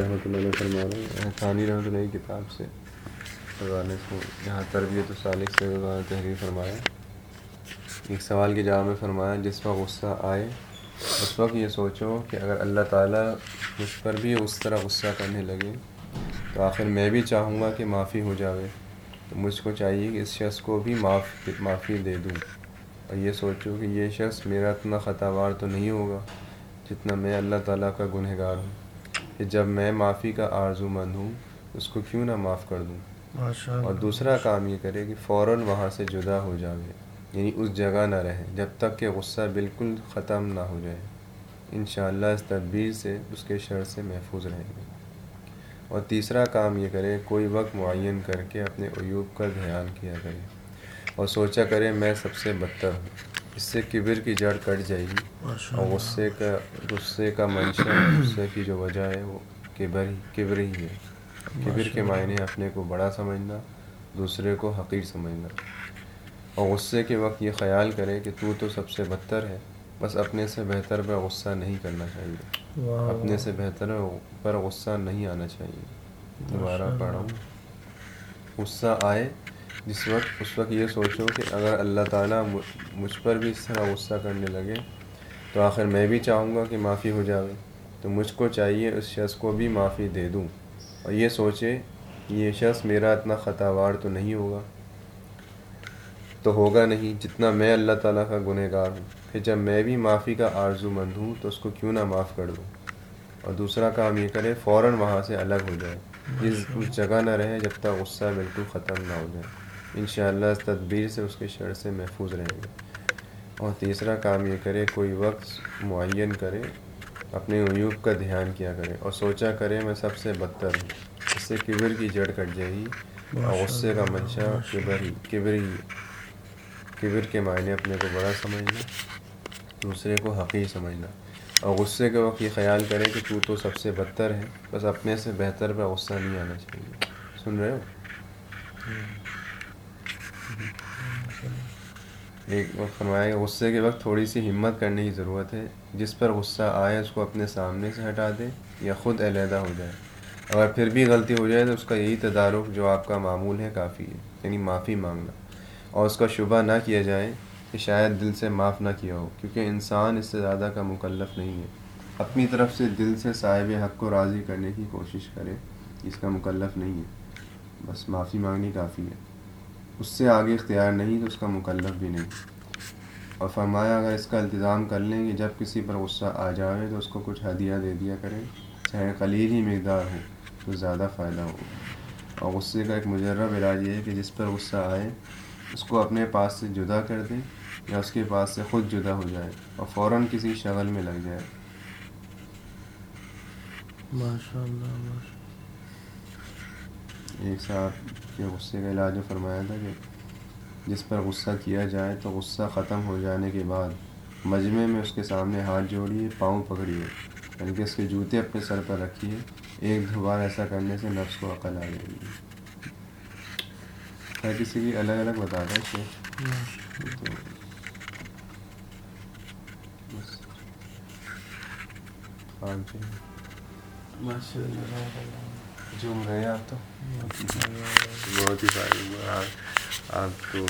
رحمۃ اللہ علیہ فرما رہے ہیں ثانی رحمۃ اللہ کی کتاب سے یہاں تربیت و سالک سے تحریر فرمایا۔ ایک سوال کے جواب میں فرمایا، جس وقت غصہ آئے، اس وقت یہ سوچو کہ اگر اللہ تعالیٰ مجھ پر بھی اس طرح غصہ کرنے لگے، تو آخر میں بھی چاہوں گا کہ معافی ہو جاوے۔ تو مجھ کو چاہیے کہ اس شخص کو بھی معاف معافی دے دوں۔ اور یہ سوچو کہ یہ شخص میرا اتنا خطا وار تو نہیں ہوگا جتنا میں اللہ تعالیٰ کا گنہ گار ہوں۔ کہ جب میں معافی کا آرزو مند ہوں اس کو کیوں نہ معاف کر دوں؟ اور دوسرا کام یہ کرے کہ فوراً وہاں سے جدا ہو جاوے یعنی اس جگہ نہ رہے جب تک کہ غصہ بالکل ختم نہ ہو جائے۔ انشاءاللہ اس تدبیر سے اس کے شر سے محفوظ رہیں گے۔ اور تیسرا کام یہ کرے کوئی وقت معین کر کے اپنے عیوب کا دھیان کیا کرے۔ اور سوچا کرے میں سب سے بدتر ہوں۔ اس سے کبر کی جڑ کٹ جائے گی۔ اور غصے کا غصے کا منشا غصے کی جو وجہ ہے وہ کبر ہی کبر ہی ہے۔ کبر کے معنی اپنے کو بڑا سمجھنا دوسرے کو حقیر سمجھنا۔ اور غصے کے وقت یہ خیال کرے کہ تو تو سب سے بدتر ہے بس اپنے سے بہتر پر غصہ نہیں کرنا چاہیے۔ اپنے سے بہتر پر غصہ نہیں آنا چاہیے۔ دوبارہ پڑھوں غصہ آئے جس وقت اس وقت یہ سوچو کہ اگر اللہ تعالیٰ مجھ پر بھی اس طرح غصہ کرنے لگے تو آخر میں بھی چاہوں گا کہ معافی ہو جاوے۔ تو مجھ کو چاہیے اس شخص کو بھی معافی دے دوں۔ اور یہ سوچے یہ شخص میرا اتنا خطا وار تو نہیں ہوگا۔ تو ہوگا نہیں جتنا میں اللہ تعالیٰ کا گنہ گار ہوں۔ کہ جب میں بھی معافی کا آرزو مند ہوں تو اس کو کیوں نہ معاف کر دوں؟ اور دوسرا کام یہ کرے فوراً وہاں سے الگ ہو جائے۔ اس جگہ نہ رہے جب تک غصہ بالکل ختم نہ ہو جائے۔ انشاءاللہ اس تدبیر سے اس کے شر سے محفوظ رہیں گے۔ اور تیسرا کام یہ کرے، کوئی وقت معین کرے، اپنے عیوب کا دھیان کیا کرے اور سوچا کرے، میں سب سے بدتر ہوں۔ اس سے کبر کی جڑ کٹ جائے گی اور غصے کا منشا کبر ہی کبر ہی کبر کے معنی اپنے کو بڑا سمجھنا، دوسرے کو حقیق سمجھنا۔ اور غصے کے وقت یہ خیال کرے کہ تو تو سب سے بدتر ہے، بس اپنے سے بہتر پہ غصہ نہیں آنا چاہیے۔ سن رہے ہو؟ ایک وقت فرمایا کہ غصے کے وقت تھوڑی سی ہمت کرنے کی ضرورت ہے، جس پر غصہ آئے اس کو اپنے سامنے سے ہٹا دے یا خود علیحدہ ہو جائے۔ اگر پھر بھی غلطی ہو جائے تو اس کا یہی تدارک جو آپ کا معمول ہے کافی ہے یعنی معافی مانگنا۔ اور اس کا شبہ نہ کیا جائے کہ شاید دل سے معاف نہ کیا ہو، کیونکہ انسان اس سے زیادہ کا مکلف نہیں ہے۔ اپنی طرف سے دل سے صاحب حق کو راضی کرنے کی کوشش کرے، اس کا مکلف نہیں ہے۔ بس معافی مانگنی کافی ہے۔ اس سے آگے اختیار نہیں تو اس کا مکلف بھی نہیں۔ اور فرمایا، اگر اس کا التظام کر لیں کہ جب کسی پر غصہ آ جائے تو اس کو کچھ ہدیہ دے دیا کریں۔ چاہے قلیل ہی مقدار ہو تو زیادہ فائدہ ہو۔ اور غصے کا ایک مجرب علاج یہ ہے کہ جس پر غصہ آئے، اس کو اپنے پاس سے جدا کر دیں یا اس کے پاس سے خود جدا ہو جائے اور فوراً کسی شغل میں لگ جائے۔ ماشاء اللہ ایک صاحب کے غصے کا علاج فرمایا تھا کہ جس پر غصہ کیا جائے تو غصہ ختم ہو جانے کے بعد مجمع میں اس کے سامنے ہاتھ جوڑیے، پاؤں پکڑیے یعنی کہ اس کے جوتے اپنے سر پر رکھیے، ایک دو بار ایسا کرنے سے نفس کو عقل آ جائے گی۔ ہر کسی کی الگ الگ بتاتا ہے تو ہاں جی۔ ماشاء اللہ جم رہے ہیں آپ تو بہت ہی ساری آپ کو